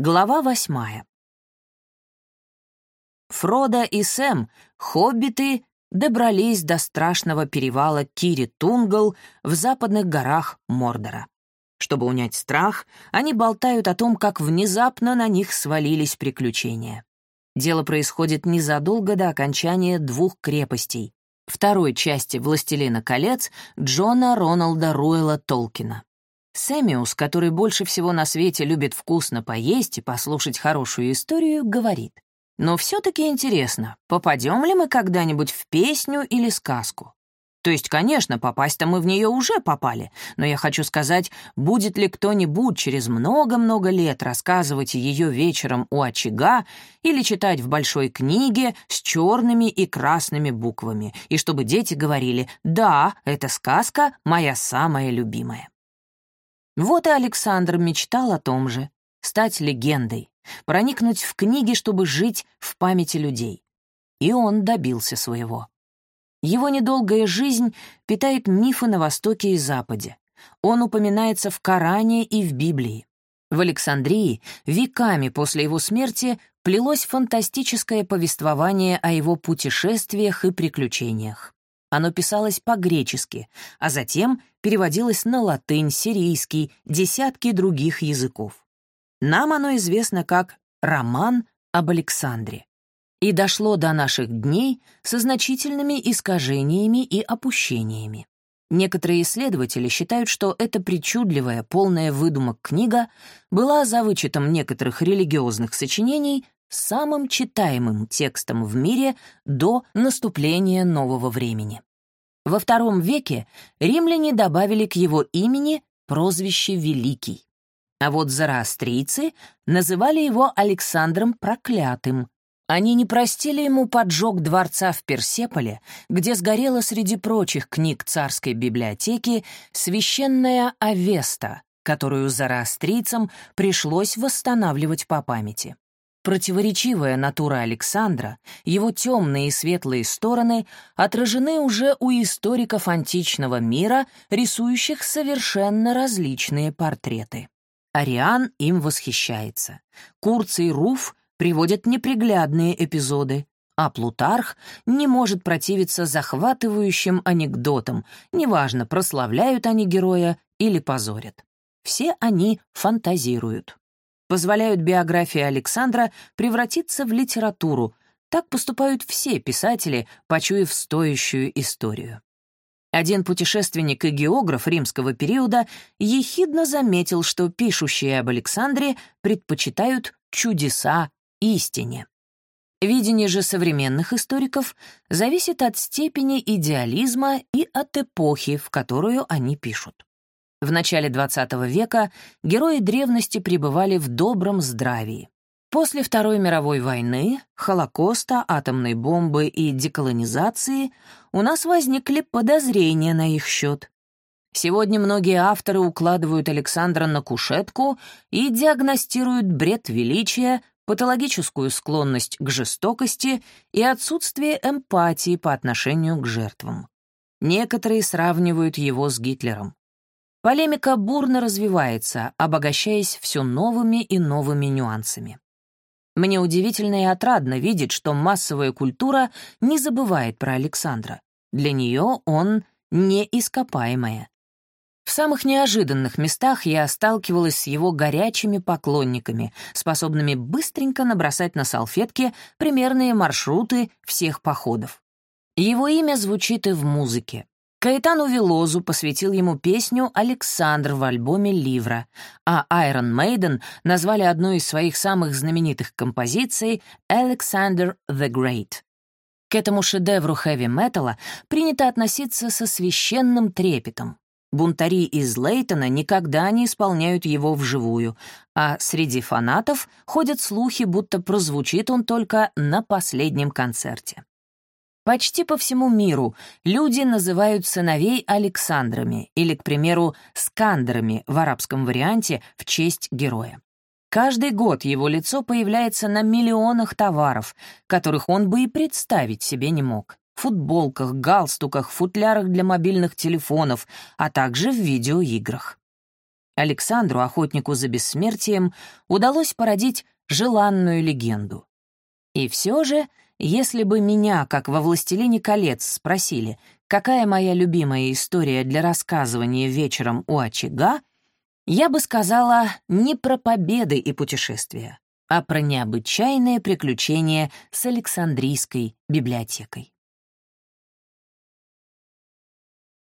Глава восьмая. Фродо и Сэм, хоббиты, добрались до страшного перевала Кири-Тунгл в западных горах Мордора. Чтобы унять страх, они болтают о том, как внезапно на них свалились приключения. Дело происходит незадолго до окончания двух крепостей — второй части «Властелина колец» Джона Роналда Руэлла Толкина. Сэмиус, который больше всего на свете любит вкусно поесть и послушать хорошую историю, говорит, «Но все-таки интересно, попадем ли мы когда-нибудь в песню или сказку? То есть, конечно, попасть-то мы в нее уже попали, но я хочу сказать, будет ли кто-нибудь через много-много лет рассказывать ее вечером у очага или читать в большой книге с черными и красными буквами, и чтобы дети говорили «Да, эта сказка моя самая любимая». Вот и Александр мечтал о том же — стать легендой, проникнуть в книги, чтобы жить в памяти людей. И он добился своего. Его недолгая жизнь питает мифы на Востоке и Западе. Он упоминается в Коране и в Библии. В Александрии веками после его смерти плелось фантастическое повествование о его путешествиях и приключениях. Оно писалось по-гречески, а затем переводилось на латынь, сирийский, десятки других языков. Нам оно известно как «Роман об Александре» и дошло до наших дней со значительными искажениями и опущениями. Некоторые исследователи считают, что эта причудливая, полная выдумок книга была, за вычетом некоторых религиозных сочинений, самым читаемым текстом в мире до наступления нового времени. Во втором веке римляне добавили к его имени прозвище «Великий». А вот зороастрийцы называли его Александром Проклятым. Они не простили ему поджог дворца в Персеполе, где сгорела среди прочих книг царской библиотеки священная Авеста, которую зороастрийцам пришлось восстанавливать по памяти. Противоречивая натура Александра, его темные и светлые стороны отражены уже у историков античного мира, рисующих совершенно различные портреты. Ариан им восхищается. Курций Руф приводят неприглядные эпизоды, а Плутарх не может противиться захватывающим анекдотам, неважно, прославляют они героя или позорят. Все они фантазируют позволяют биографии Александра превратиться в литературу. Так поступают все писатели, почуяв стоящую историю. Один путешественник и географ римского периода ехидно заметил, что пишущие об Александре предпочитают чудеса истине. Видение же современных историков зависит от степени идеализма и от эпохи, в которую они пишут. В начале XX века герои древности пребывали в добром здравии. После Второй мировой войны, Холокоста, атомной бомбы и деколонизации у нас возникли подозрения на их счет. Сегодня многие авторы укладывают Александра на кушетку и диагностируют бред величия, патологическую склонность к жестокости и отсутствие эмпатии по отношению к жертвам. Некоторые сравнивают его с Гитлером. Полемика бурно развивается, обогащаясь все новыми и новыми нюансами. Мне удивительно и отрадно видеть, что массовая культура не забывает про Александра. Для нее он неископаемое. В самых неожиданных местах я сталкивалась с его горячими поклонниками, способными быстренько набросать на салфетке примерные маршруты всех походов. Его имя звучит и в музыке. Каэтану Велозу посвятил ему песню «Александр» в альбоме «Ливра», а Iron Maiden назвали одну из своих самых знаменитых композиций «Alexander the Great». К этому шедевру хэви-металла принято относиться со священным трепетом. Бунтари из Лейтона никогда не исполняют его вживую, а среди фанатов ходят слухи, будто прозвучит он только на последнем концерте. Почти по всему миру люди называют сыновей Александрами или, к примеру, Скандерами в арабском варианте в честь героя. Каждый год его лицо появляется на миллионах товаров, которых он бы и представить себе не мог. Футболках, галстуках, футлярах для мобильных телефонов, а также в видеоиграх. Александру, охотнику за бессмертием, удалось породить желанную легенду. И все же, если бы меня, как во «Властелине колец», спросили, какая моя любимая история для рассказывания вечером у очага, я бы сказала не про победы и путешествия, а про необычайные приключения с Александрийской библиотекой.